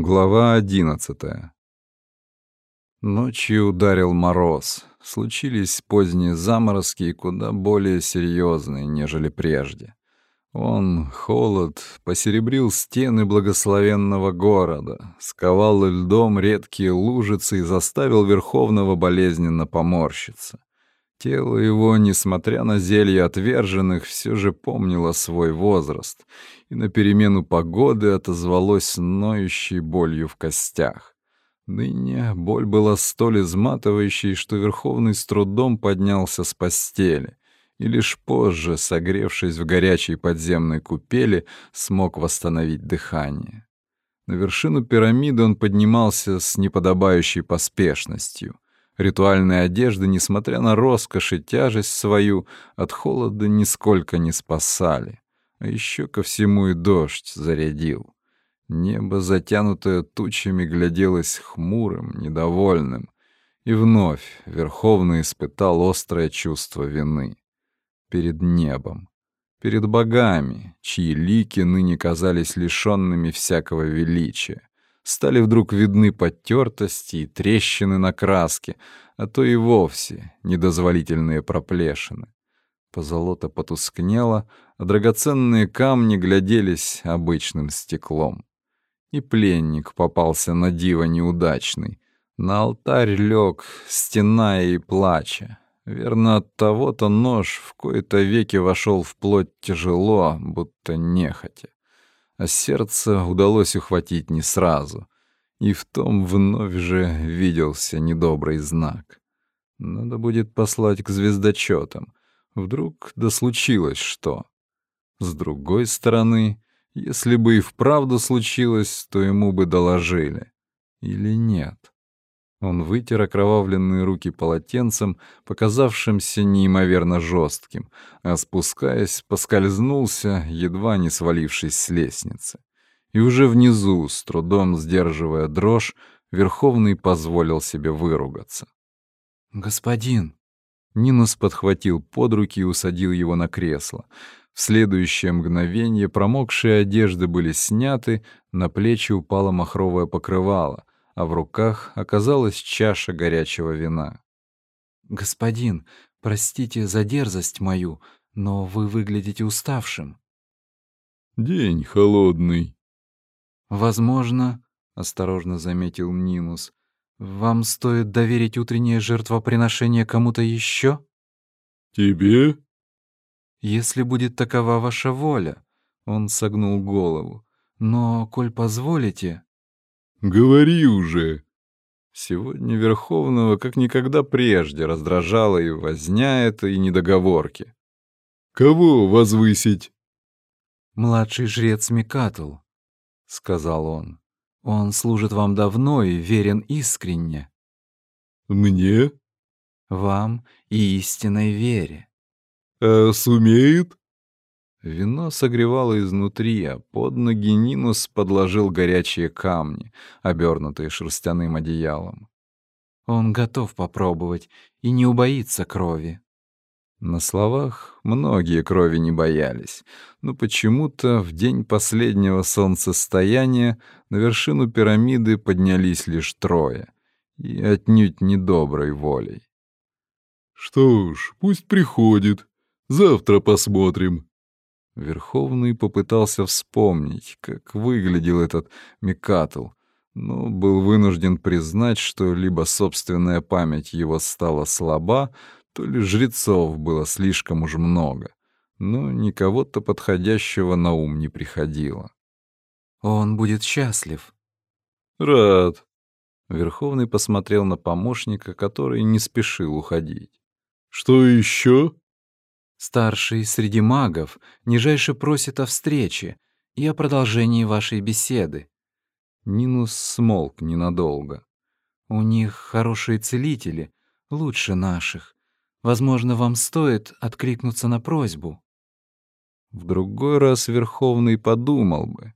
Глава одиннадцатая. Ночью ударил мороз. Случились поздние заморозки и куда более серьезные, нежели прежде. Он, холод, посеребрил стены благословенного города, сковал льдом редкие лужицы и заставил Верховного болезненно поморщиться. Тело его, несмотря на зелье отверженных, все же помнило свой возраст, и на перемену погоды отозвалось ноющей болью в костях. Ныне боль была столь изматывающей, что Верховный с трудом поднялся с постели, и лишь позже, согревшись в горячей подземной купели, смог восстановить дыхание. На вершину пирамиды он поднимался с неподобающей поспешностью — Ритуальные одежды, несмотря на роскошь и тяжесть свою, от холода нисколько не спасали. А еще ко всему и дождь зарядил. Небо, затянутое тучами, гляделось хмурым, недовольным. И вновь Верховный испытал острое чувство вины. Перед небом, перед богами, чьи лики ныне казались лишенными всякого величия стали вдруг видны потертости и трещины на краске, а то и вовсе недозволительные проплешины. Позолота потускнела, а драгоценные камни гляделись обычным стеклом. И пленник попался на диво неудачный. На алтарь лег, стеная и плача. Верно, от того-то нож в кои-то веки вошел в плоть тяжело, будто нехотя а сердце удалось ухватить не сразу. И в том вновь же виделся недобрый знак. Надо будет послать к звездочетам. Вдруг да случилось что. С другой стороны, если бы и вправду случилось, то ему бы доложили. Или нет? Он вытер окровавленные руки полотенцем, показавшимся неимоверно жестким, а спускаясь, поскользнулся, едва не свалившись с лестницы. И уже внизу, с трудом сдерживая дрожь, Верховный позволил себе выругаться. «Господин!» Нинус подхватил под руки и усадил его на кресло. В следующее мгновение промокшие одежды были сняты, на плечи упало махровое покрывало, а в руках оказалась чаша горячего вина. «Господин, простите за дерзость мою, но вы выглядите уставшим». «День холодный». «Возможно», — осторожно заметил Нинус, — «вам стоит доверить утреннее жертвоприношение кому-то еще?» «Тебе?» «Если будет такова ваша воля», — он согнул голову. «Но, коль позволите...» Говори уже. Сегодня Верховного как никогда прежде раздражала и возня это, и недоговорки. Кого возвысить? Младший жрец Микатл, сказал он. Он служит вам давно и верен искренне. Мне? Вам и истинной вере. А сумеет? Вино согревало изнутри, а под ноги Нинус подложил горячие камни, обернутые шерстяным одеялом. Он готов попробовать и не убоится крови. На словах многие крови не боялись, но почему-то в день последнего солнцестояния на вершину пирамиды поднялись лишь трое, и отнюдь недоброй волей. «Что ж, пусть приходит. Завтра посмотрим», Верховный попытался вспомнить, как выглядел этот Микатл, но был вынужден признать, что либо собственная память его стала слаба, то ли жрецов было слишком уж много, но никого-то подходящего на ум не приходило. «Он будет счастлив». «Рад». Верховный посмотрел на помощника, который не спешил уходить. «Что еще?» Старший среди магов нижайше просит о встрече и о продолжении вашей беседы. Нинус смолк ненадолго. У них хорошие целители, лучше наших. Возможно, вам стоит откликнуться на просьбу. В другой раз Верховный подумал бы.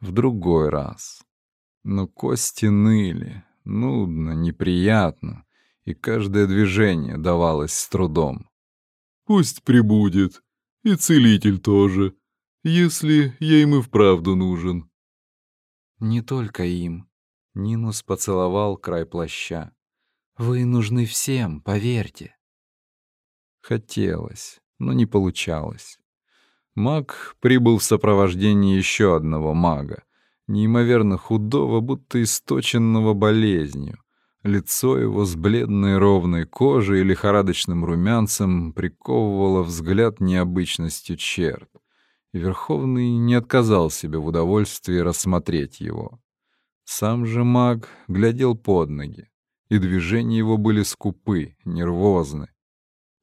В другой раз. Но кости ныли, нудно, неприятно, и каждое движение давалось с трудом. Пусть прибудет. И целитель тоже, если я им и вправду нужен. Не только им. Нинус поцеловал край плаща. Вы нужны всем, поверьте. Хотелось, но не получалось. Маг прибыл в сопровождении еще одного мага, неимоверно худого, будто источенного болезнью. Лицо его с бледной ровной кожей и лихорадочным румянцем приковывало взгляд необычностью черт. Верховный не отказал себе в удовольствии рассмотреть его. Сам же маг глядел под ноги, и движения его были скупы, нервозны.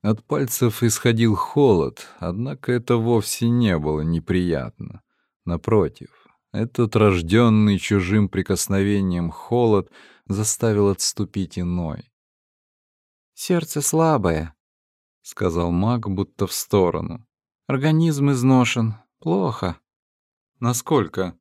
От пальцев исходил холод, однако это вовсе не было неприятно. Напротив, этот рожденный чужим прикосновением холод заставил отступить иной. «Сердце слабое», — сказал маг, будто в сторону. «Организм изношен. Плохо». «Насколько?»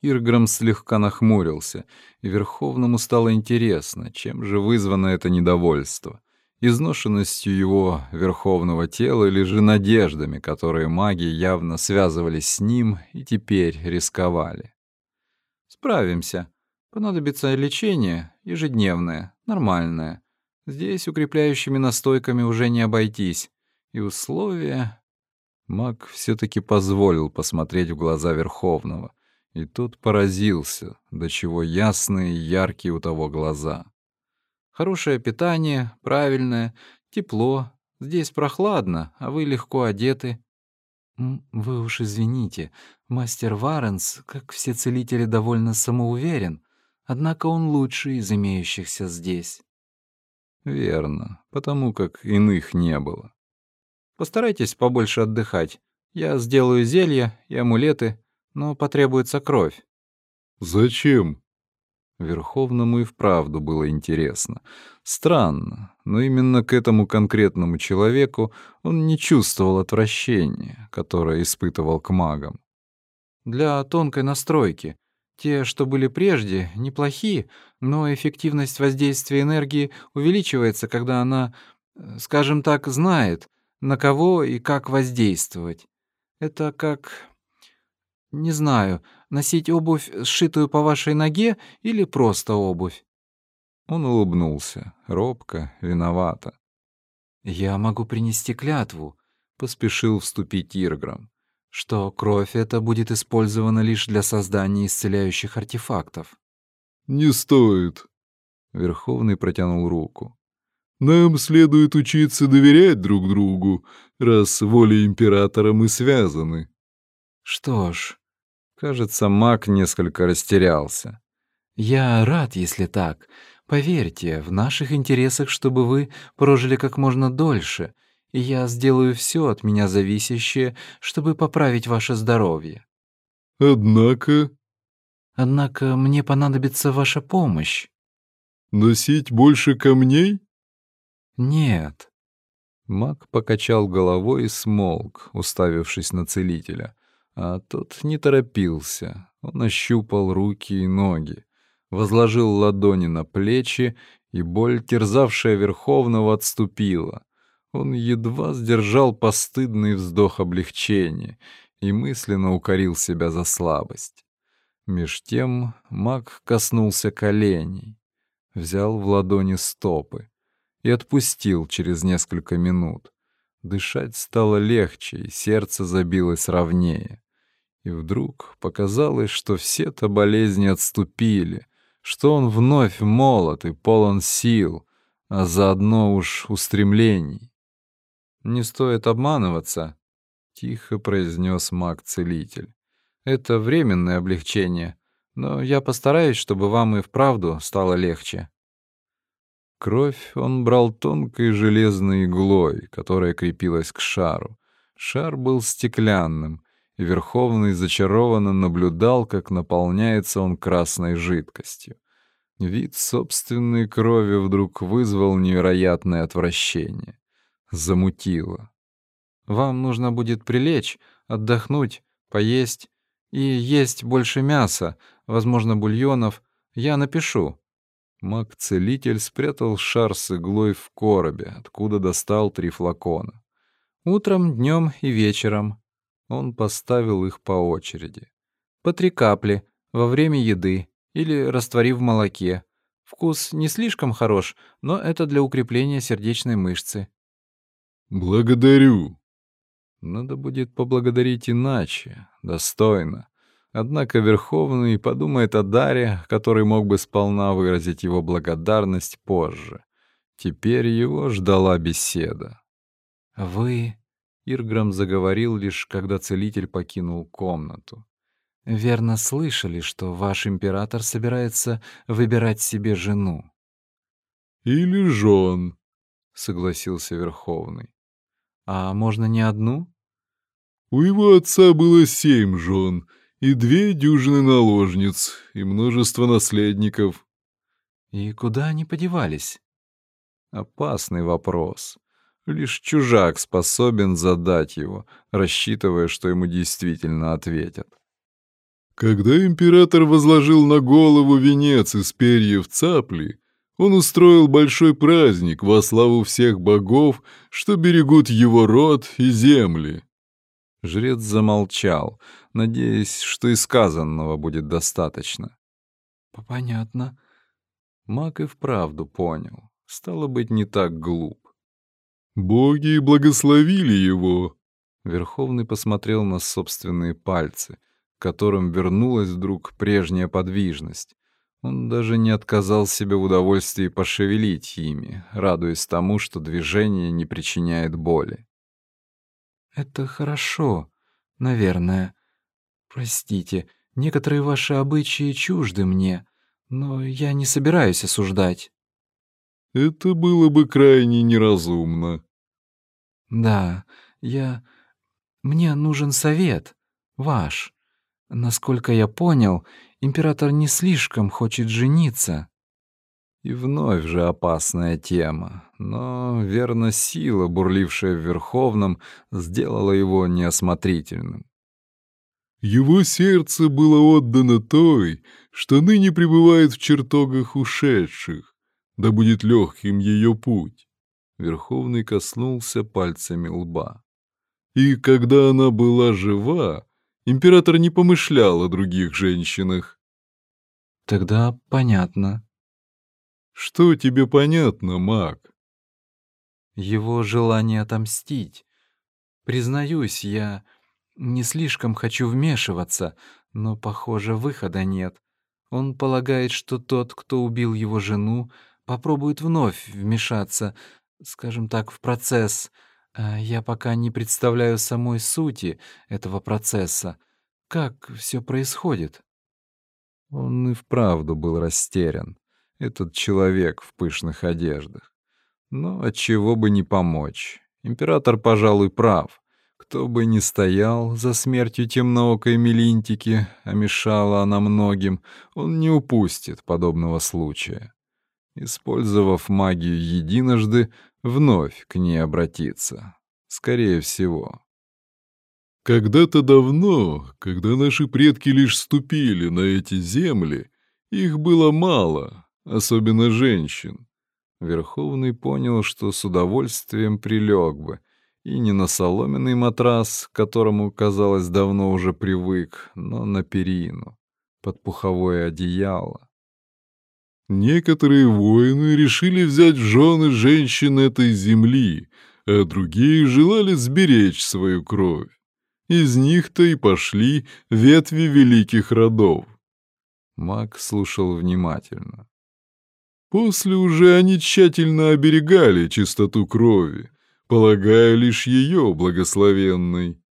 Ирграм слегка нахмурился, и Верховному стало интересно, чем же вызвано это недовольство. Изношенностью его верховного тела или же надеждами, которые маги явно связывались с ним и теперь рисковали. «Справимся. Понадобится лечение ежедневное, нормальное. Здесь укрепляющими настойками уже не обойтись. И условия...» Маг все таки позволил посмотреть в глаза Верховного. И тот поразился, до чего ясные и яркие у того глаза. Хорошее питание, правильное, тепло. Здесь прохладно, а вы легко одеты. Вы уж извините, мастер Варенс, как все целители, довольно самоуверен, однако он лучший из имеющихся здесь. Верно, потому как иных не было. Постарайтесь побольше отдыхать. Я сделаю зелья и амулеты, но потребуется кровь. Зачем? Верховному и вправду было интересно. Странно, но именно к этому конкретному человеку он не чувствовал отвращения, которое испытывал к магам. Для тонкой настройки. Те, что были прежде, неплохие, но эффективность воздействия энергии увеличивается, когда она, э, скажем так, знает, на кого и как воздействовать. Это как не знаю, носить обувь, сшитую по вашей ноге, или просто обувь?» Он улыбнулся, робко, виновато. «Я могу принести клятву», — поспешил вступить Ирграм, «что кровь эта будет использована лишь для создания исцеляющих артефактов». «Не стоит», — Верховный протянул руку. «Нам следует учиться доверять друг другу, раз волей императора мы связаны». Что ж, кажется, маг несколько растерялся. Я рад, если так. Поверьте, в наших интересах, чтобы вы прожили как можно дольше, и я сделаю все от меня зависящее, чтобы поправить ваше здоровье. Однако... Однако мне понадобится ваша помощь. Носить больше камней? Нет. Маг покачал головой и смолк, уставившись на целителя. А тот не торопился. Он ощупал руки и ноги, возложил ладони на плечи, и боль, терзавшая Верховного, отступила. Он едва сдержал постыдный вздох облегчения и мысленно укорил себя за слабость. Меж тем маг коснулся коленей, взял в ладони стопы и отпустил через несколько минут. Дышать стало легче, и сердце забилось ровнее. И вдруг показалось, что все-то болезни отступили, что он вновь молод и полон сил, а заодно уж устремлений. «Не стоит обманываться», — тихо произнес маг-целитель. «Это временное облегчение, но я постараюсь, чтобы вам и вправду стало легче». Кровь он брал тонкой железной иглой, которая крепилась к шару. Шар был стеклянным, и Верховный зачарованно наблюдал, как наполняется он красной жидкостью. Вид собственной крови вдруг вызвал невероятное отвращение. Замутило. «Вам нужно будет прилечь, отдохнуть, поесть и есть больше мяса, возможно, бульонов. Я напишу». Маг-целитель спрятал шар с иглой в коробе, откуда достал три флакона. «Утром, днем и вечером. Он поставил их по очереди. По три капли, во время еды или растворив в молоке. Вкус не слишком хорош, но это для укрепления сердечной мышцы. Благодарю. Надо будет поблагодарить иначе, достойно. Однако Верховный подумает о даре, который мог бы сполна выразить его благодарность позже. Теперь его ждала беседа. «Вы...» — Ирграм заговорил лишь, когда целитель покинул комнату. «Верно слышали, что ваш император собирается выбирать себе жену?» «Или жен», — согласился Верховный. «А можно не одну?» «У его отца было семь жен, и две дюжины наложниц, и множество наследников». «И куда они подевались?» Опасный вопрос. Лишь чужак способен задать его, рассчитывая, что ему действительно ответят. Когда император возложил на голову венец из перьев цапли, он устроил большой праздник во славу всех богов, что берегут его род и земли. Жрец замолчал, надеясь, что и сказанного будет достаточно. «Понятно». Маг и вправду понял стало быть, не так глуп. «Боги благословили его!» Верховный посмотрел на собственные пальцы, к которым вернулась вдруг прежняя подвижность. Он даже не отказал себе в удовольствии пошевелить ими, радуясь тому, что движение не причиняет боли. «Это хорошо, наверное. Простите, некоторые ваши обычаи чужды мне, но я не собираюсь осуждать». Это было бы крайне неразумно. Да, я... Мне нужен совет. Ваш. Насколько я понял, император не слишком хочет жениться. И вновь же опасная тема. Но, верно, сила, бурлившая в Верховном, сделала его неосмотрительным. Его сердце было отдано той, что ныне пребывает в чертогах ушедших да будет легким ее путь. Верховный коснулся пальцами лба. И когда она была жива, император не помышлял о других женщинах. Тогда понятно. Что тебе понятно, маг? Его желание отомстить. Признаюсь, я не слишком хочу вмешиваться, но, похоже, выхода нет. Он полагает, что тот, кто убил его жену, попробует вновь вмешаться, скажем так, в процесс. А я пока не представляю самой сути этого процесса. Как все происходит? Он и вправду был растерян, этот человек в пышных одеждах. Но от чего бы не помочь? Император, пожалуй, прав. Кто бы ни стоял за смертью темноокой Мелинтики, а мешала она многим, он не упустит подобного случая использовав магию единожды, вновь к ней обратиться. Скорее всего. Когда-то давно, когда наши предки лишь ступили на эти земли, их было мало, особенно женщин. Верховный понял, что с удовольствием прилег бы, и не на соломенный матрас, к которому, казалось, давно уже привык, но на перину, под пуховое одеяло. Некоторые воины решили взять в жены женщин этой земли, а другие желали сберечь свою кровь. Из них-то и пошли ветви великих родов. Маг слушал внимательно. После уже они тщательно оберегали чистоту крови, полагая лишь ее благословенной.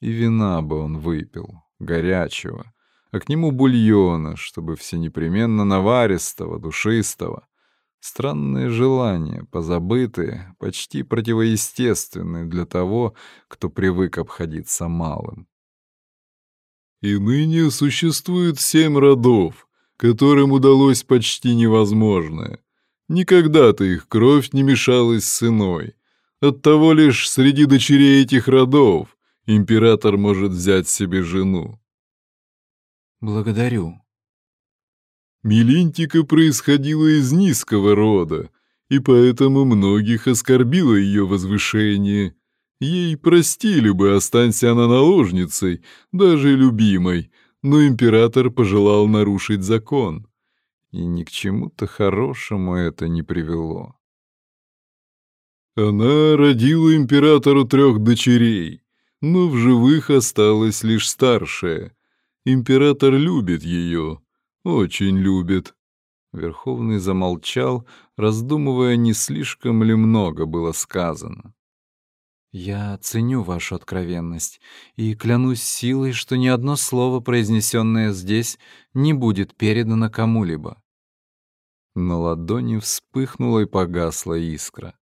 И вина бы он выпил, горячего, а к нему бульона, чтобы все непременно наваристого, душистого. Странные желания, позабытые, почти противоестественные для того, кто привык обходиться малым. И ныне существует семь родов, которым удалось почти невозможное. Никогда-то их кровь не мешалась с иной. Оттого лишь среди дочерей этих родов император может взять себе жену. Благодарю. Милинтика происходила из низкого рода, и поэтому многих оскорбило ее возвышение. Ей простили бы, останься она наложницей, даже любимой, но император пожелал нарушить закон. И ни к чему-то хорошему это не привело. Она родила императору трех дочерей, но в живых осталась лишь старшая. Император любит ее, очень любит. Верховный замолчал, раздумывая, не слишком ли много было сказано. «Я ценю вашу откровенность и клянусь силой, что ни одно слово, произнесенное здесь, не будет передано кому-либо». На ладони вспыхнула и погасла искра.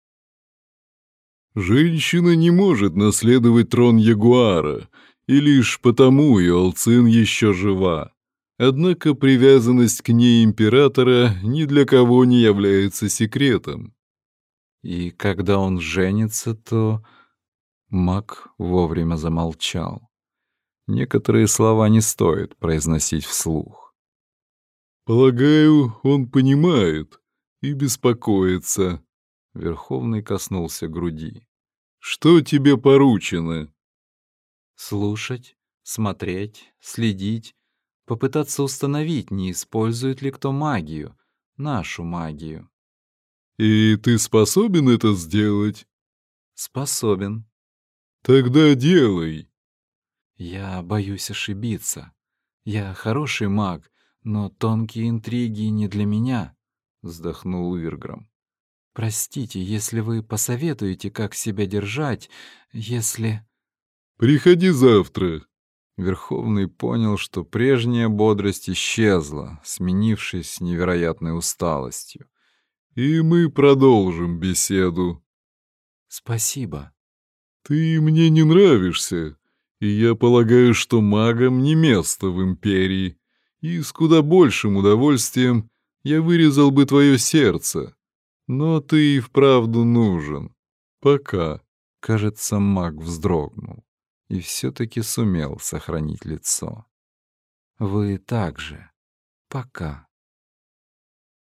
Женщина не может наследовать трон Ягуара, и лишь потому Иолцин еще жива. Однако привязанность к ней императора ни для кого не является секретом. И когда он женится, то... Мак вовремя замолчал. Некоторые слова не стоит произносить вслух. «Полагаю, он понимает и беспокоится», Верховный коснулся груди. «Что тебе поручено?» «Слушать, смотреть, следить, попытаться установить, не использует ли кто магию, нашу магию». «И ты способен это сделать?» «Способен». «Тогда делай». «Я боюсь ошибиться. Я хороший маг, но тонкие интриги не для меня», — вздохнул Вирграм. Простите, если вы посоветуете, как себя держать, если... Приходи завтра. Верховный понял, что прежняя бодрость исчезла, сменившись невероятной усталостью. И мы продолжим беседу. Спасибо. Ты мне не нравишься, и я полагаю, что магам не место в империи, и с куда большим удовольствием я вырезал бы твое сердце, но ты и вправду нужен. Пока. Кажется, маг вздрогнул и все-таки сумел сохранить лицо. Вы также. Пока.